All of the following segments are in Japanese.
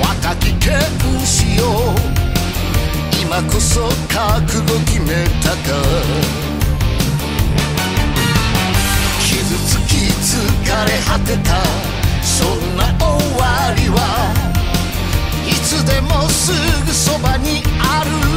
若き剣士よ。今こそ覚悟決めたか。傷つき疲れ果てた。そんな終わりは。いつでもすぐそばにある。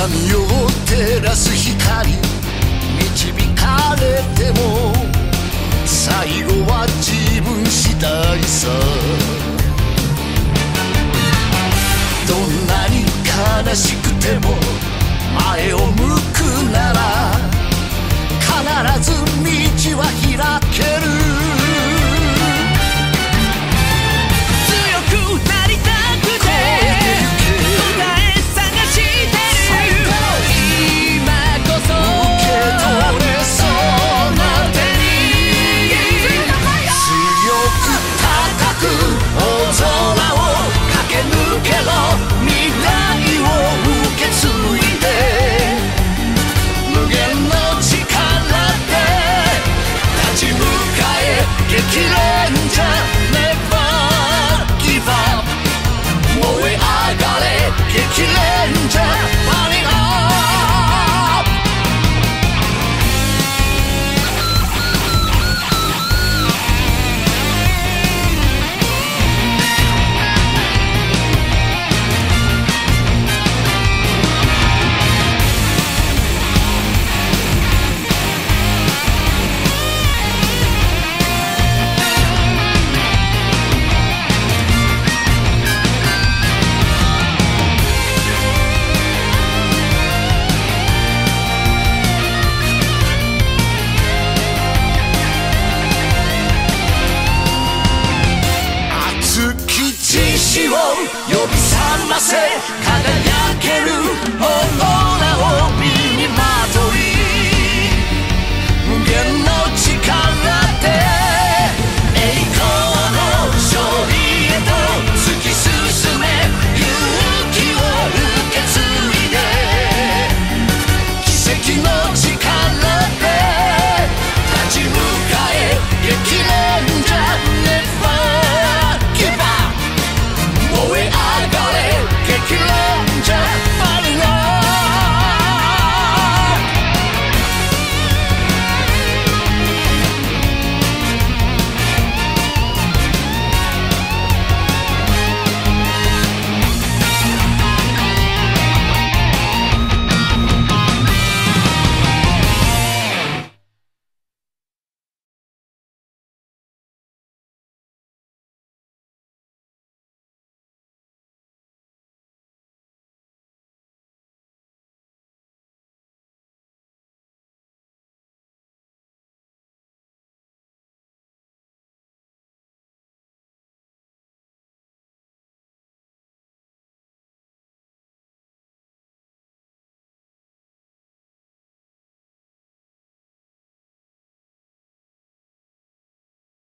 闇を照らす光。導かれても最後は自分次第さ。どんなに悲しくても前を向呼び覚ませ輝ける女